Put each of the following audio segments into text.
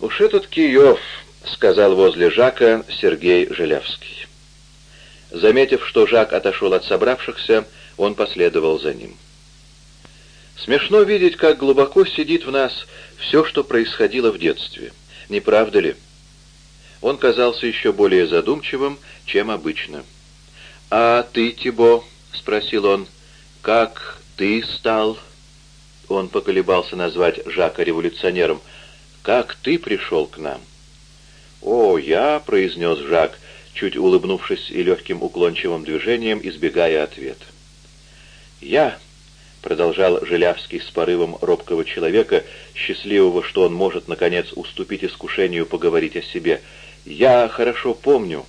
«Уж этот Киев», — сказал возле Жака Сергей Желявский. Заметив, что Жак отошел от собравшихся, он последовал за ним. Смешно видеть, как глубоко сидит в нас все, что происходило в детстве. Не правда ли? Он казался еще более задумчивым, чем обычно. «А ты, Тибо?» — спросил он. «Как ты стал?» Он поколебался назвать Жака революционером. «Как ты пришел к нам?» «О, я», — произнес Жак, чуть улыбнувшись и легким уклончивым движением, избегая ответа. «Я», — продолжал Желявский с порывом робкого человека, счастливого, что он может, наконец, уступить искушению поговорить о себе, — «я хорошо помню,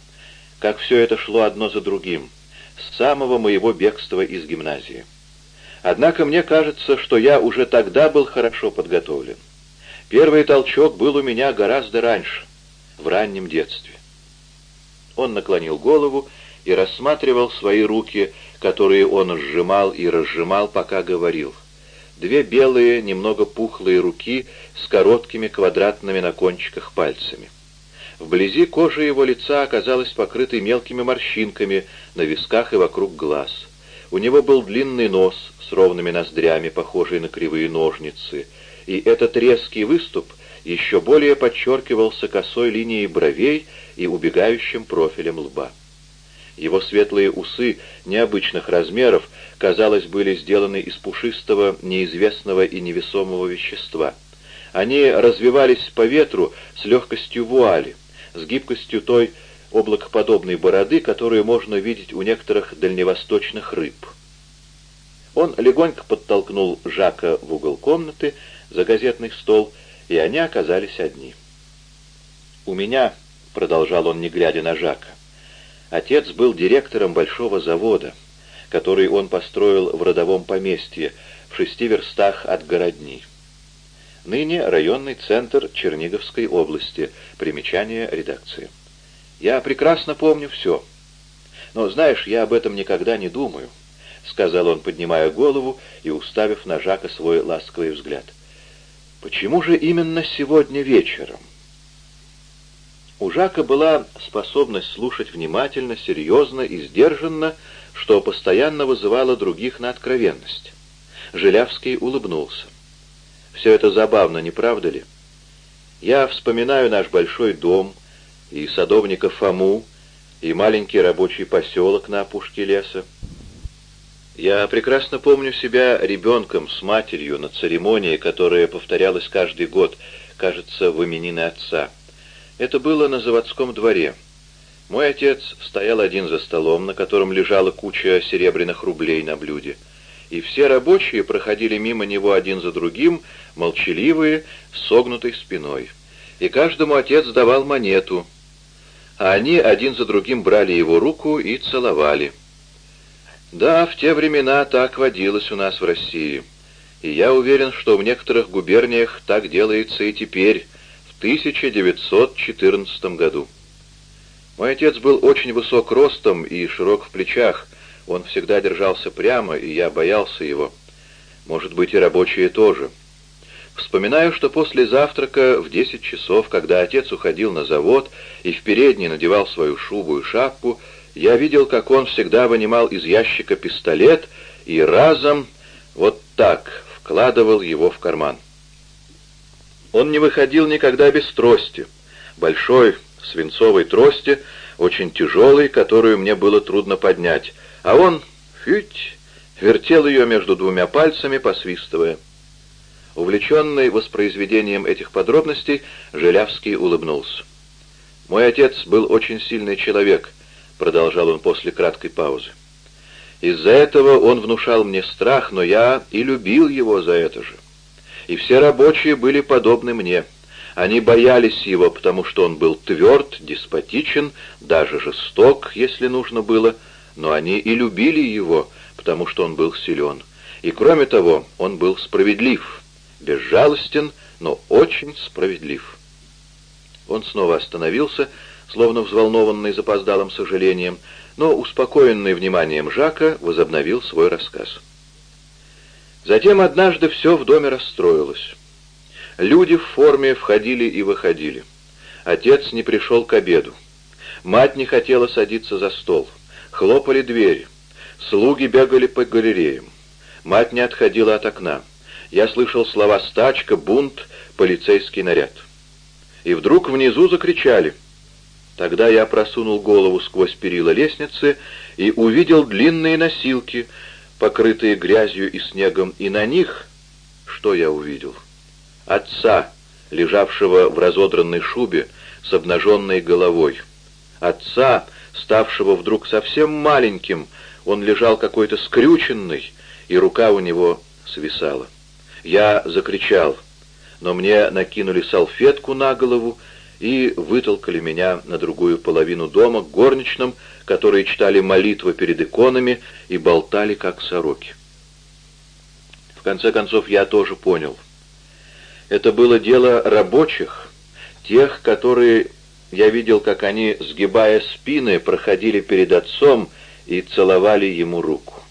как все это шло одно за другим, с самого моего бегства из гимназии. Однако мне кажется, что я уже тогда был хорошо подготовлен. Первый толчок был у меня гораздо раньше, в раннем детстве. Он наклонил голову и рассматривал свои руки, которые он сжимал и разжимал, пока говорил. Две белые, немного пухлые руки с короткими квадратными на кончиках пальцами. Вблизи кожа его лица оказалась покрытой мелкими морщинками на висках и вокруг глаз. У него был длинный нос с ровными ноздрями, похожий на кривые ножницы, и этот резкий выступ еще более подчеркивался косой линией бровей и убегающим профилем лба. Его светлые усы необычных размеров, казалось, были сделаны из пушистого, неизвестного и невесомого вещества. Они развивались по ветру с легкостью вуали, с гибкостью той облакоподобной бороды, которую можно видеть у некоторых дальневосточных рыб. Он легонько подтолкнул Жака в угол комнаты за газетный стол, и они оказались одни. «У меня», — продолжал он, не глядя на Жака, — «отец был директором большого завода, который он построил в родовом поместье в шести верстах от городни. Ныне районный центр Черниговской области. Примечание редакции. Я прекрасно помню все. Но, знаешь, я об этом никогда не думаю, — сказал он, поднимая голову и уставив на Жака свой ласковый взгляд. Почему же именно сегодня вечером? У Жака была способность слушать внимательно, серьезно и сдержанно, что постоянно вызывало других на откровенность. Желявский улыбнулся. Все это забавно, не правда ли? Я вспоминаю наш большой дом, и садовника Фому, и маленький рабочий поселок на опушке леса. Я прекрасно помню себя ребенком с матерью на церемонии, которая повторялась каждый год, кажется, в именины отца. Это было на заводском дворе. Мой отец стоял один за столом, на котором лежала куча серебряных рублей на блюде и все рабочие проходили мимо него один за другим, молчаливые, с согнутой спиной. И каждому отец давал монету, а они один за другим брали его руку и целовали. Да, в те времена так водилось у нас в России, и я уверен, что в некоторых губерниях так делается и теперь, в 1914 году. Мой отец был очень высок ростом и широк в плечах, он всегда держался прямо, и я боялся его. Может быть, и рабочие тоже. Вспоминаю, что после завтрака в десять часов, когда отец уходил на завод и в передней надевал свою шубу и шапку, я видел, как он всегда вынимал из ящика пистолет и разом вот так вкладывал его в карман. Он не выходил никогда без трости, большой свинцовой трости, очень тяжелой, которую мне было трудно поднять, а он, фють, вертел ее между двумя пальцами, посвистывая. Увлеченный воспроизведением этих подробностей, Желявский улыбнулся. «Мой отец был очень сильный человек», — продолжал он после краткой паузы. «Из-за этого он внушал мне страх, но я и любил его за это же. И все рабочие были подобны мне. Они боялись его, потому что он был тверд, деспотичен, даже жесток, если нужно было, — но они и любили его, потому что он был силен. И кроме того, он был справедлив, безжалостен, но очень справедлив. Он снова остановился, словно взволнованный запоздалым сожалением, но, успокоенный вниманием Жака, возобновил свой рассказ. Затем однажды все в доме расстроилось. Люди в форме входили и выходили. Отец не пришел к обеду. Мать не хотела садиться за стол. Хлопали двери. Слуги бегали по галереям. Мать не отходила от окна. Я слышал слова «стачка», «бунт», «полицейский наряд». И вдруг внизу закричали. Тогда я просунул голову сквозь перила лестницы и увидел длинные носилки, покрытые грязью и снегом, и на них, что я увидел? Отца, лежавшего в разодранной шубе с обнаженной головой. Отца, ставшего вдруг совсем маленьким, он лежал какой-то скрюченный, и рука у него свисала. Я закричал, но мне накинули салфетку на голову и вытолкали меня на другую половину дома к горничным, которые читали молитвы перед иконами и болтали, как сороки. В конце концов, я тоже понял. Это было дело рабочих, тех, которые я видел, как они, сгибая спины, проходили перед отцом и целовали ему руку.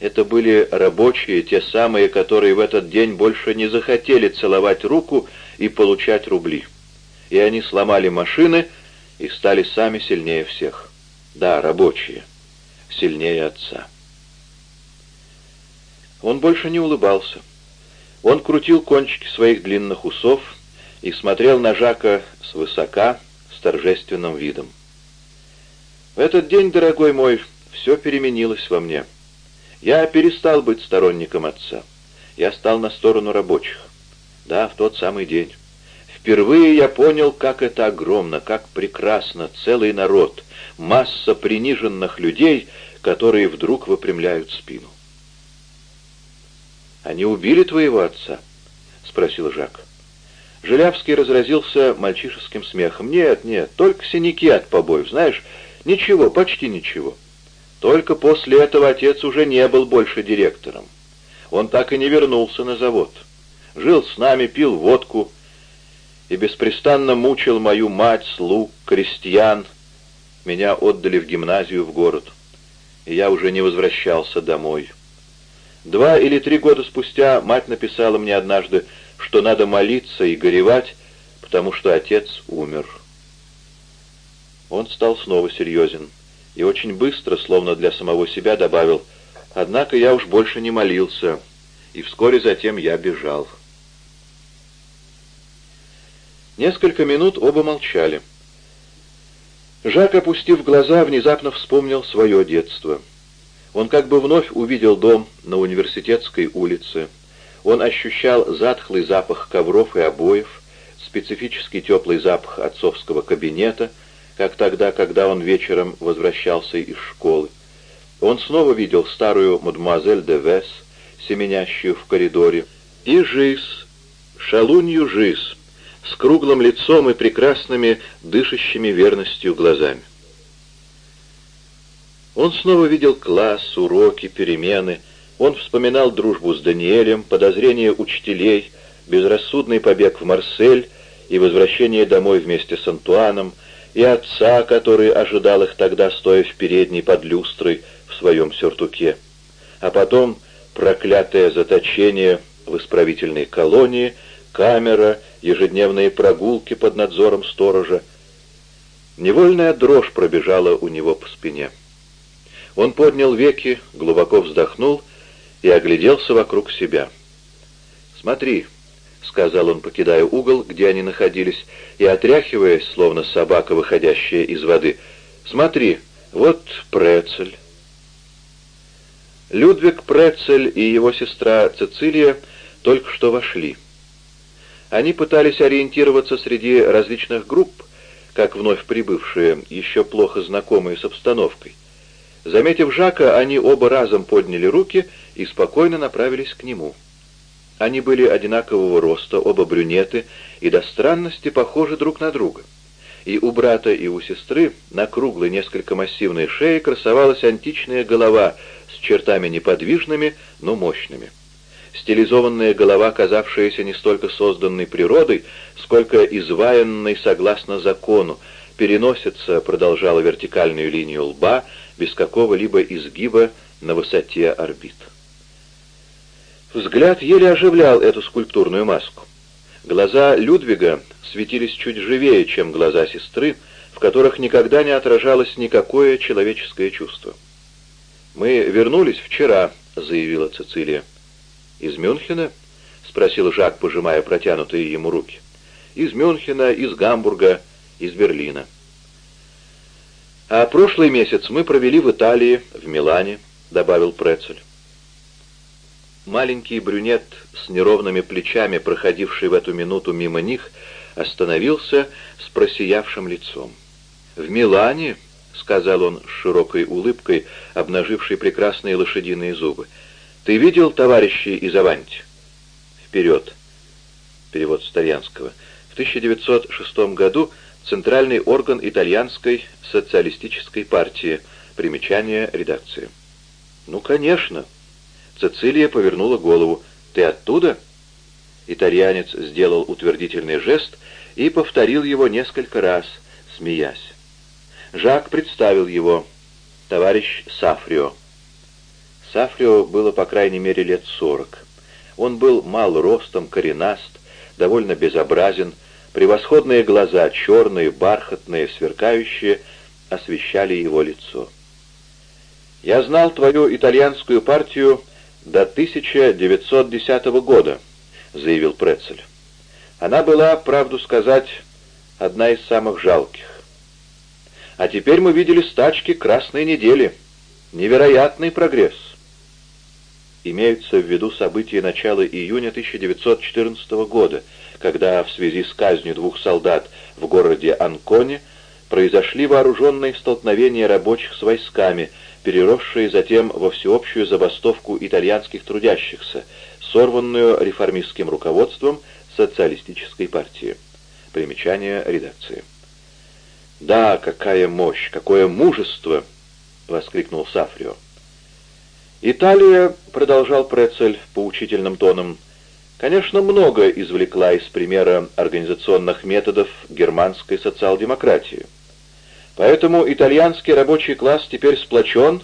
Это были рабочие, те самые, которые в этот день больше не захотели целовать руку и получать рубли. И они сломали машины и стали сами сильнее всех. Да, рабочие. Сильнее отца. Он больше не улыбался. Он крутил кончики своих длинных усов и смотрел на Жака свысока, с торжественным видом. В этот день, дорогой мой, все переменилось во мне. Я перестал быть сторонником отца. Я стал на сторону рабочих. Да, в тот самый день. Впервые я понял, как это огромно, как прекрасно, целый народ, масса приниженных людей, которые вдруг выпрямляют спину. «Они убили твоего отца?» — спросил Жак. Желявский разразился мальчишеским смехом. «Нет, нет, только синяки от побоев, знаешь, ничего, почти ничего». Только после этого отец уже не был больше директором. Он так и не вернулся на завод. Жил с нами, пил водку и беспрестанно мучил мою мать, слуг, крестьян. Меня отдали в гимназию в город, и я уже не возвращался домой. Два или три года спустя мать написала мне однажды, что надо молиться и горевать, потому что отец умер. Он стал снова серьезен и очень быстро, словно для самого себя, добавил, «Однако я уж больше не молился, и вскоре затем я бежал». Несколько минут оба молчали. Жак, опустив глаза, внезапно вспомнил свое детство. Он как бы вновь увидел дом на университетской улице. Он ощущал затхлый запах ковров и обоев, специфический теплый запах отцовского кабинета — как тогда, когда он вечером возвращался из школы. Он снова видел старую мадемуазель де Вес, семенящую в коридоре, и Жиз, шалунью Жиз, с круглым лицом и прекрасными, дышащими верностью глазами. Он снова видел класс, уроки, перемены. Он вспоминал дружбу с Даниэлем, подозрения учителей, безрассудный побег в Марсель и возвращение домой вместе с Антуаном — и отца, который ожидал их тогда, стоя в передней под люстрой в своем сюртуке. А потом проклятое заточение в исправительной колонии, камера, ежедневные прогулки под надзором сторожа. Невольная дрожь пробежала у него по спине. Он поднял веки, глубоко вздохнул и огляделся вокруг себя. «Смотри», — сказал он, покидая угол, где они находились, и отряхиваясь, словно собака, выходящая из воды. «Смотри, вот Прецель». Людвиг Прецель и его сестра Цицилия только что вошли. Они пытались ориентироваться среди различных групп, как вновь прибывшие, еще плохо знакомые с обстановкой. Заметив Жака, они оба разом подняли руки и спокойно направились к нему. Они были одинакового роста, оба брюнеты, и до странности похожи друг на друга. И у брата, и у сестры на круглой, несколько массивной шее красовалась античная голова с чертами неподвижными, но мощными. Стилизованная голова, казавшаяся не столько созданной природой, сколько изваянной согласно закону, переносится, продолжала вертикальную линию лба, без какого-либо изгиба на высоте орбит. Взгляд еле оживлял эту скульптурную маску. Глаза Людвига светились чуть живее, чем глаза сестры, в которых никогда не отражалось никакое человеческое чувство. «Мы вернулись вчера», — заявила Цицилия. «Из Мюнхена?» — спросил Жак, пожимая протянутые ему руки. «Из Мюнхена, из Гамбурга, из Берлина». «А прошлый месяц мы провели в Италии, в Милане», — добавил Прецель. Маленький брюнет с неровными плечами, проходивший в эту минуту мимо них, остановился с просиявшим лицом. «В Милане», — сказал он с широкой улыбкой, обнажившей прекрасные лошадиные зубы, — «ты видел товарищей из Аванти?» «Вперед!» Перевод с итальянского. В 1906 году Центральный орган итальянской социалистической партии. Примечание редакции. «Ну, конечно!» Цицилия повернула голову. «Ты оттуда?» Итальянец сделал утвердительный жест и повторил его несколько раз, смеясь. Жак представил его. Товарищ Сафрио. Сафрио было по крайней мере лет сорок. Он был мал ростом, коренаст, довольно безобразен, превосходные глаза, черные, бархатные, сверкающие, освещали его лицо. «Я знал твою итальянскую партию до 1910 года», — заявил Прецель. «Она была, правду сказать, одна из самых жалких. А теперь мы видели стачки Красной недели. Невероятный прогресс». Имеются в виду события начала июня 1914 года, когда в связи с казнью двух солдат в городе Анконе произошли вооруженные столкновения рабочих с войсками — переросшие затем во всеобщую забастовку итальянских трудящихся, сорванную реформистским руководством социалистической партии. Примечание редакции. «Да, какая мощь, какое мужество!» — воскликнул Сафрио. «Италия», — продолжал Прецель поучительным тоном, — «конечно, много извлекла из примера организационных методов германской социал-демократии. Поэтому итальянский рабочий класс теперь сплочен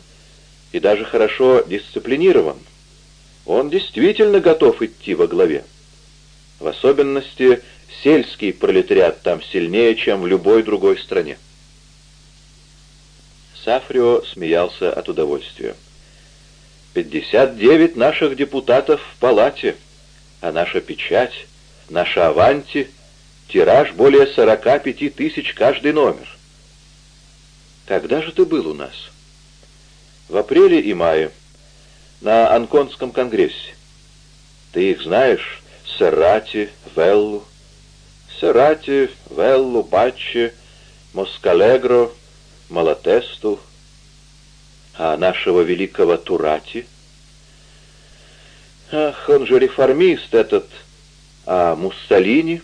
и даже хорошо дисциплинирован. Он действительно готов идти во главе. В особенности сельский пролетариат там сильнее, чем в любой другой стране. Сафрио смеялся от удовольствия. «Пятьдесят девять наших депутатов в палате, а наша печать, наша аванти, тираж более сорока пяти тысяч каждый номер. Когда же ты был у нас? В апреле и мае. На Анконском конгрессе. Ты их знаешь? Серрати, Веллу. Серрати, Веллу, Баччи, Москалегро, Малатесту. А нашего великого Турати? Ах, он же реформист этот. А Муссолини?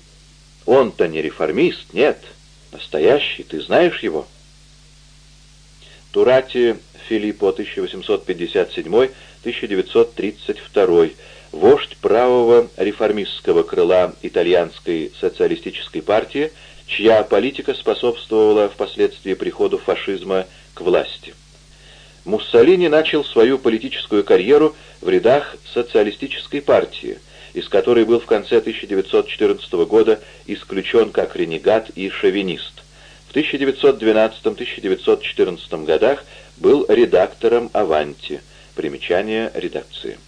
Он-то не реформист, нет. Настоящий, ты знаешь его?» Турати Филиппо 1857-1932, вождь правого реформистского крыла итальянской социалистической партии, чья политика способствовала впоследствии приходу фашизма к власти. Муссолини начал свою политическую карьеру в рядах социалистической партии, из которой был в конце 1914 года исключен как ренегат и шовинист – в 1912-1914 годах был редактором «Аванти». Примечание редакции.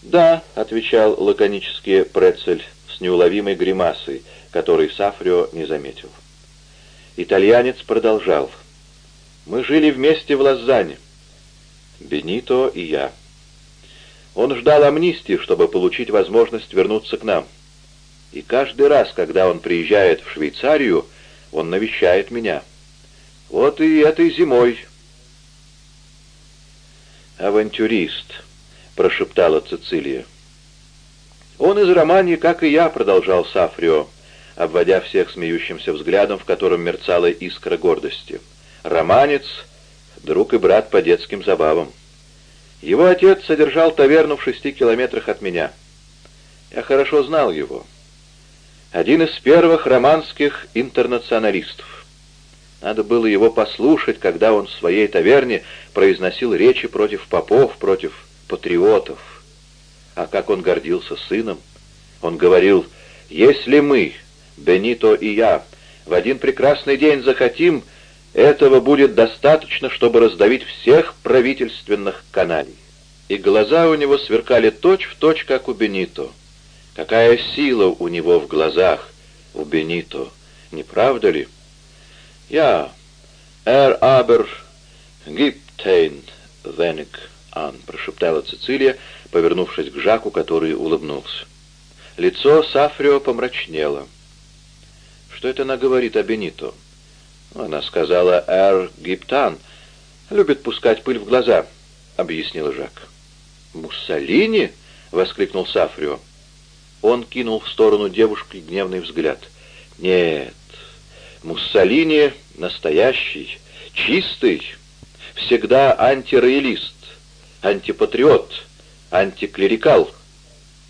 «Да», — отвечал лаконически Прецель с неуловимой гримасой, которой Сафрио не заметил. Итальянец продолжал. «Мы жили вместе в Лозанне. Бенито и я. Он ждал амнистии, чтобы получить возможность вернуться к нам. И каждый раз, когда он приезжает в Швейцарию, он навещает меня. Вот и этой зимой. «Авантюрист», — прошептала Цицилия. «Он из Романии, как и я», — продолжал Сафрио, обводя всех смеющимся взглядом, в котором мерцала искра гордости. «Романец, друг и брат по детским забавам. Его отец содержал таверну в шести километрах от меня. Я хорошо знал его один из первых романских интернационалистов. Надо было его послушать, когда он в своей таверне произносил речи против попов, против патриотов. А как он гордился сыном. Он говорил, «Если мы, Бенито и я, в один прекрасный день захотим, этого будет достаточно, чтобы раздавить всех правительственных каналей». И глаза у него сверкали точь-в-точь, точь, как у Бенито. Какая сила у него в глазах, у Бенито, не правда ли? «Я, эр абер гиптейн веник ан», — прошептала Цицилия, повернувшись к Жаку, который улыбнулся. Лицо Сафрио помрачнело. Что это она говорит о Бенито? Она сказала «Эр Гиптан». «Любит пускать пыль в глаза», — объяснил Жак. «Муссолини?» — воскликнул Сафрио. Он кинул в сторону девушки гневный взгляд. «Нет, Муссолини настоящий, чистый, всегда антироялист, антипатриот, антиклерикал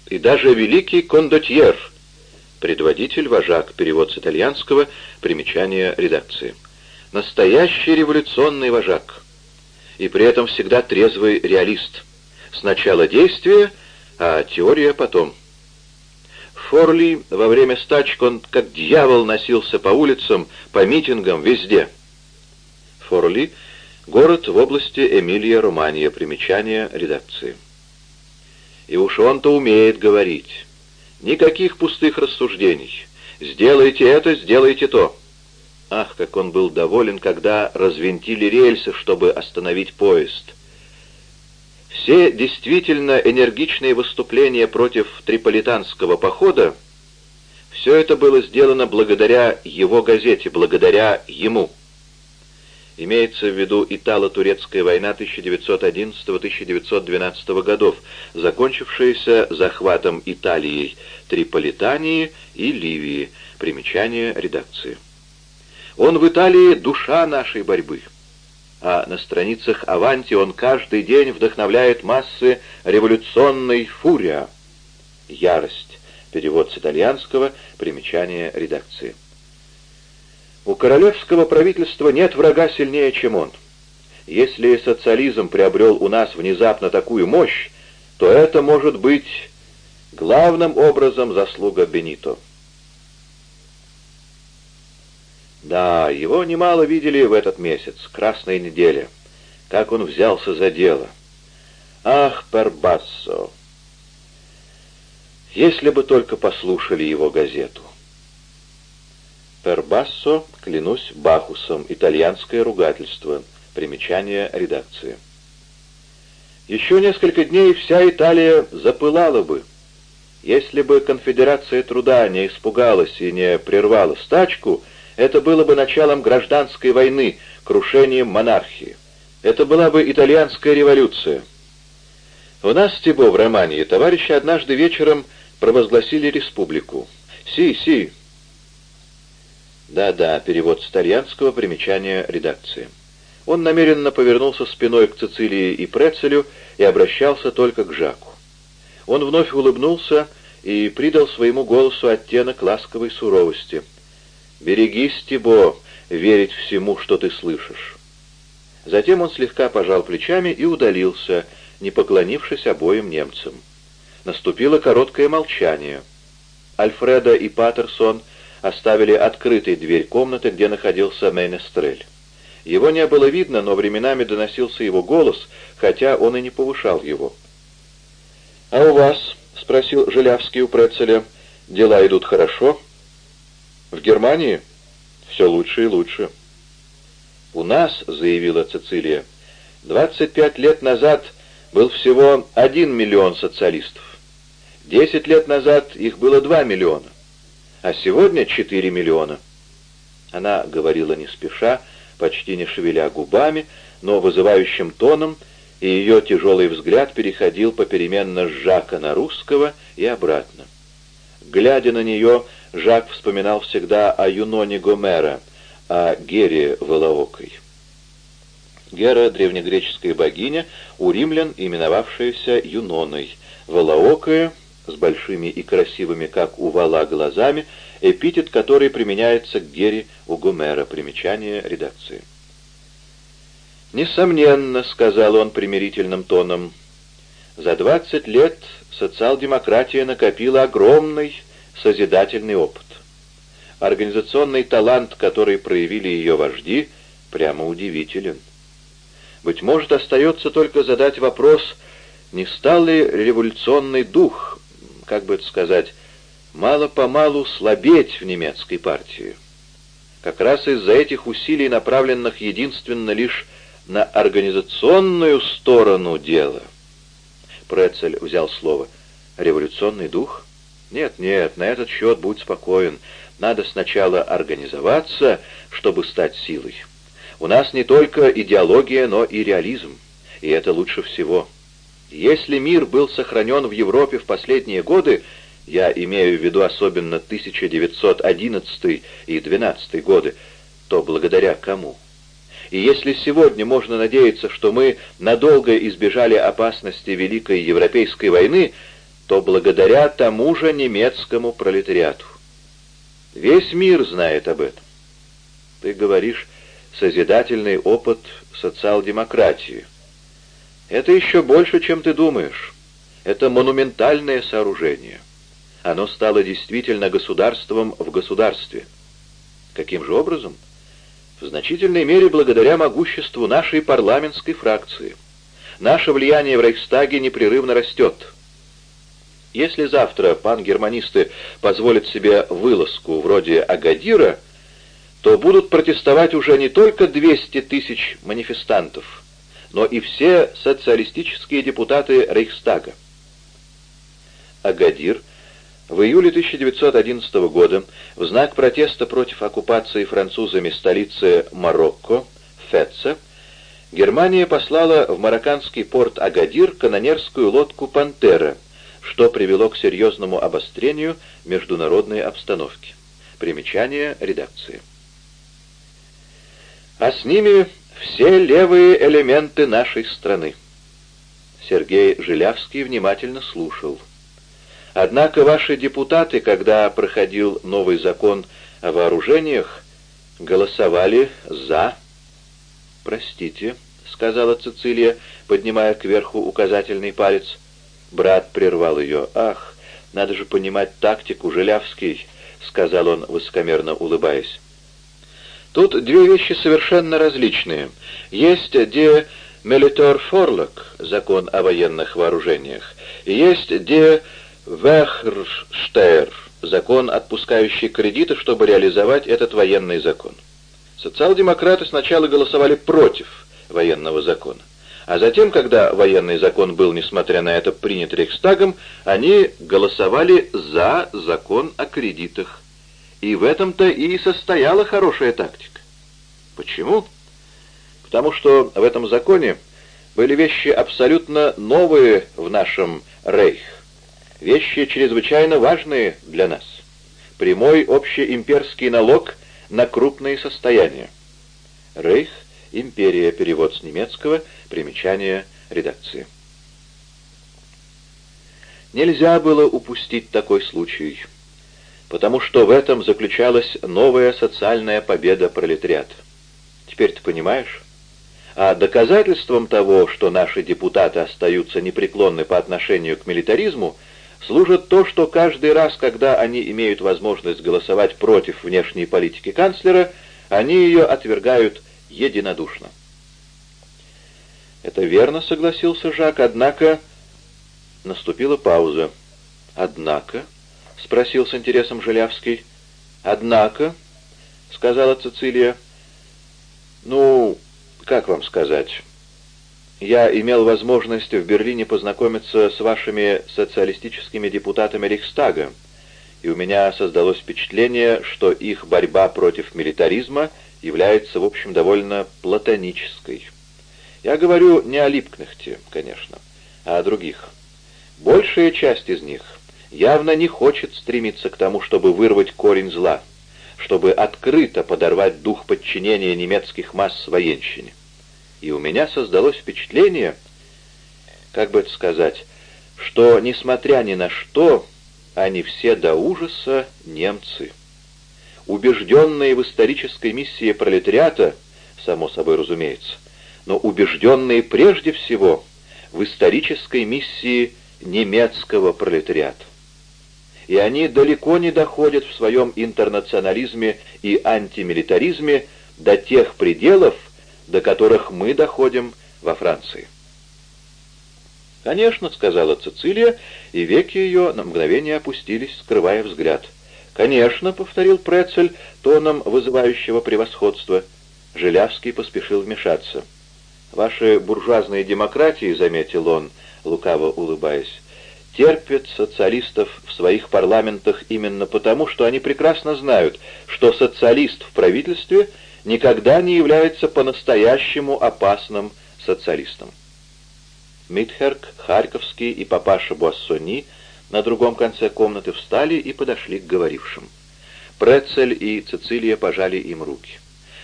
и даже великий кондотьер, предводитель, вожак, перевод с итальянского, примечание редакции. Настоящий революционный вожак, и при этом всегда трезвый реалист. Сначала действие, а теория потом. Форли во время стачек он как дьявол носился по улицам, по митингам, везде. Форли — город в области Эмилия-Романия, примечание редакции. И уж он-то умеет говорить. Никаких пустых рассуждений. Сделайте это, сделайте то. Ах, как он был доволен, когда развинтили рельсы, чтобы остановить поезд. Все действительно энергичные выступления против триполитанского похода, все это было сделано благодаря его газете, благодаря ему. Имеется в виду Итало-Турецкая война 1911-1912 годов, закончившаяся захватом Италией, Триполитании и Ливии. Примечание редакции. Он в Италии душа нашей борьбы. А на страницах Аванти он каждый день вдохновляет массы революционной фурия. Ярость. Перевод с итальянского. Примечание редакции. У королевского правительства нет врага сильнее, чем он. Если социализм приобрел у нас внезапно такую мощь, то это может быть главным образом заслуга Бенито. Да, его немало видели в этот месяц, красной неделе. Как он взялся за дело. Ах, Пербассо! Если бы только послушали его газету. Пербассо, клянусь Бахусом, итальянское ругательство. Примечание редакции. Еще несколько дней вся Италия запылала бы. Если бы конфедерация труда не испугалась и не прервала стачку, это было бы началом гражданской войны, крушением монархии. Это была бы итальянская революция. У нас, Тибо, в Романии, товарищи однажды вечером провозгласили республику. Си-си, да-да, перевод с итальянского, примечания редакции. Он намеренно повернулся спиной к Цицилии и Прецелю и обращался только к Жаку. Он вновь улыбнулся и придал своему голосу оттенок ласковой суровости. «Берегись, Тибо, верить всему, что ты слышишь». Затем он слегка пожал плечами и удалился, не поклонившись обоим немцам. Наступило короткое молчание. Альфреда и Паттерсон оставили открытой дверь комнаты, где находился Мейнестрель. Его не было видно, но временами доносился его голос, хотя он и не повышал его. «А у вас?» — спросил Желявский у Прецеля. «Дела идут хорошо?» «В Германии?» «Все лучше и лучше». «У нас», — заявила Цицилия, — «двадцать пять лет назад был всего один миллион социалистов. Десять лет назад их было два миллиона а сегодня 4 миллиона». Она говорила не спеша, почти не шевеля губами, но вызывающим тоном, и ее тяжелый взгляд переходил попеременно с Жака на русского и обратно. Глядя на нее, Жак вспоминал всегда о Юноне Гомера, о Гере Волоокой. Гера — древнегреческая богиня, у римлян именовавшаяся Юноной. Волоокая с большими и красивыми, как у вала, глазами, эпитет, который применяется к Гере у Гомера, примечание редакции. «Несомненно», — сказал он примирительным тоном, За 20 лет социал-демократия накопила огромный созидательный опыт. Организационный талант, который проявили ее вожди, прямо удивителен. Быть может, остается только задать вопрос, не стал ли революционный дух, как бы это сказать, мало-помалу слабеть в немецкой партии. Как раз из-за этих усилий, направленных единственно лишь на организационную сторону дела. Прецель взял слово. «Революционный дух?» «Нет, нет, на этот счет будь спокоен. Надо сначала организоваться, чтобы стать силой. У нас не только идеология, но и реализм. И это лучше всего. Если мир был сохранен в Европе в последние годы, я имею в виду особенно 1911 и 12 годы, то благодаря кому? И если сегодня можно надеяться, что мы надолго избежали опасности Великой Европейской войны, то благодаря тому же немецкому пролетариату. Весь мир знает об этом. Ты говоришь, созидательный опыт социал-демократии. Это еще больше, чем ты думаешь. Это монументальное сооружение. Оно стало действительно государством в государстве. Каким же образом? В значительной мере благодаря могуществу нашей парламентской фракции. Наше влияние в Рейхстаге непрерывно растет. Если завтра пан-германисты позволят себе вылазку вроде Агадира, то будут протестовать уже не только 200 тысяч манифестантов, но и все социалистические депутаты Рейхстага. Агадир в июле 1911 года в знак протеста против оккупации французами столицы Марокко, Фетца, Германия послала в марокканский порт Агадир канонерскую лодку «Пантера», что привело к серьезному обострению международной обстановки. Примечание редакции. А с ними все левые элементы нашей страны. Сергей Жилявский внимательно слушал. Однако ваши депутаты, когда проходил новый закон о вооружениях, голосовали «за». «Простите», — сказала Цицилия, поднимая кверху указательный палец. Брат прервал ее. «Ах, надо же понимать тактику, Жилявский», — сказал он, высокомерно улыбаясь. «Тут две вещи совершенно различные. Есть де Мелитор Форлок, закон о военных вооружениях, и есть де Вехрштейр, закон, отпускающий кредиты, чтобы реализовать этот военный закон. Социал-демократы сначала голосовали против военного закона. А затем, когда военный закон был, несмотря на это, принят Рейхстагом, они голосовали за закон о кредитах. И в этом-то и состояла хорошая тактика. Почему? Потому что в этом законе были вещи абсолютно новые в нашем Рейх. Вещи чрезвычайно важные для нас. Прямой общеимперский налог на крупные состояния. Рейх Империя. Перевод с немецкого. Примечание редакции. Нельзя было упустить такой случай, потому что в этом заключалась новая социальная победа пролетариата. Теперь ты понимаешь? А доказательством того, что наши депутаты остаются непреклонны по отношению к милитаризму, служит то, что каждый раз, когда они имеют возможность голосовать против внешней политики канцлера, они ее отвергают единодушно. «Это верно», — согласился Жак, — «однако...» Наступила пауза. «Однако?» — спросил с интересом Желявский. «Однако?» — сказала Цицилия. «Ну, как вам сказать?» «Я имел возможность в Берлине познакомиться с вашими социалистическими депутатами Рейхстага, и у меня создалось впечатление, что их борьба против милитаризма — является, в общем, довольно платонической. Я говорю не о Липкнехте, конечно, а о других. Большая часть из них явно не хочет стремиться к тому, чтобы вырвать корень зла, чтобы открыто подорвать дух подчинения немецких масс военщине. И у меня создалось впечатление, как бы это сказать, что, несмотря ни на что, они все до ужаса немцы убежденные в исторической миссии пролетариата, само собой разумеется, но убежденные прежде всего в исторической миссии немецкого пролетариата. И они далеко не доходят в своем интернационализме и антимилитаризме до тех пределов, до которых мы доходим во Франции. «Конечно», — сказала Цицилия, и веки ее на мгновение опустились, скрывая взгляд. «Конечно», — повторил Прецель тоном вызывающего превосходства. Желявский поспешил вмешаться. «Ваши буржуазные демократии», — заметил он, лукаво улыбаясь, терпят социалистов в своих парламентах именно потому, что они прекрасно знают, что социалист в правительстве никогда не является по-настоящему опасным социалистом. Митхерк, Харьковский и папаша Буассони на другом конце комнаты встали и подошли к говорившим. Прецель и Цицилия пожали им руки.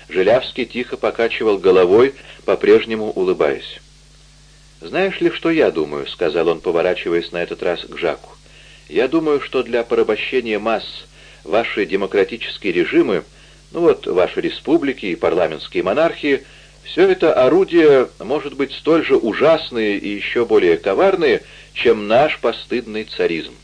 Желявский тихо покачивал головой, по-прежнему улыбаясь. «Знаешь ли, что я думаю?» — сказал он, поворачиваясь на этот раз к Жаку. «Я думаю, что для порабощения масс ваши демократические режимы, ну вот ваши республики и парламентские монархии, все это орудия может быть столь же ужасные и еще более коварные, чем наш постыдный царизм».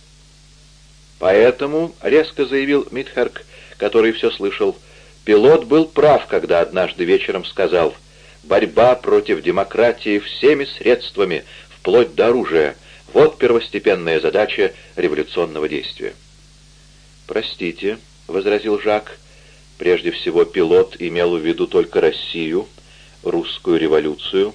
«Поэтому», — резко заявил Митхарк, который все слышал, — «пилот был прав, когда однажды вечером сказал — Борьба против демократии всеми средствами, вплоть до оружия. Вот первостепенная задача революционного действия. «Простите», — возразил Жак, — «прежде всего пилот имел в виду только Россию, русскую революцию,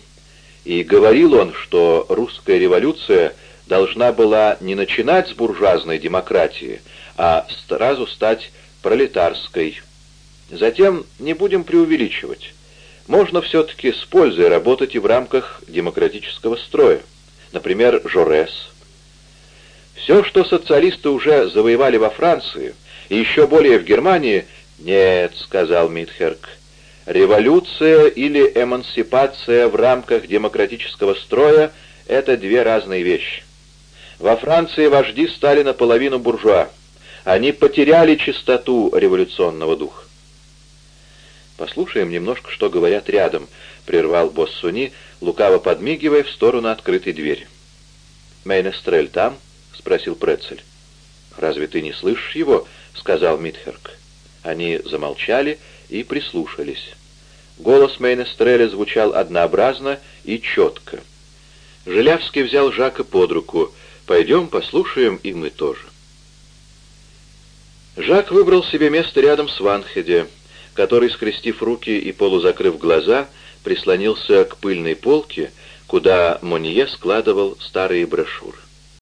и говорил он, что русская революция должна была не начинать с буржуазной демократии, а сразу стать пролетарской. Затем не будем преувеличивать можно все-таки с пользой работать и в рамках демократического строя. Например, Жорес. Все, что социалисты уже завоевали во Франции, и еще более в Германии, нет, сказал Митхерк, революция или эмансипация в рамках демократического строя — это две разные вещи. Во Франции вожди стали наполовину буржуа. Они потеряли чистоту революционного духа. «Послушаем немножко, что говорят рядом», — прервал Боссуни, лукаво подмигивая в сторону открытой двери. «Мейнестрель там?» — спросил Прецель. «Разве ты не слышишь его?» — сказал Митхерк. Они замолчали и прислушались. Голос Мейнестреля звучал однообразно и четко. Желявский взял Жака под руку. «Пойдем послушаем и мы тоже». Жак выбрал себе место рядом с Ванхеде который, скрестив руки и полузакрыв глаза, прислонился к пыльной полке, куда Монье складывал старые брошюры.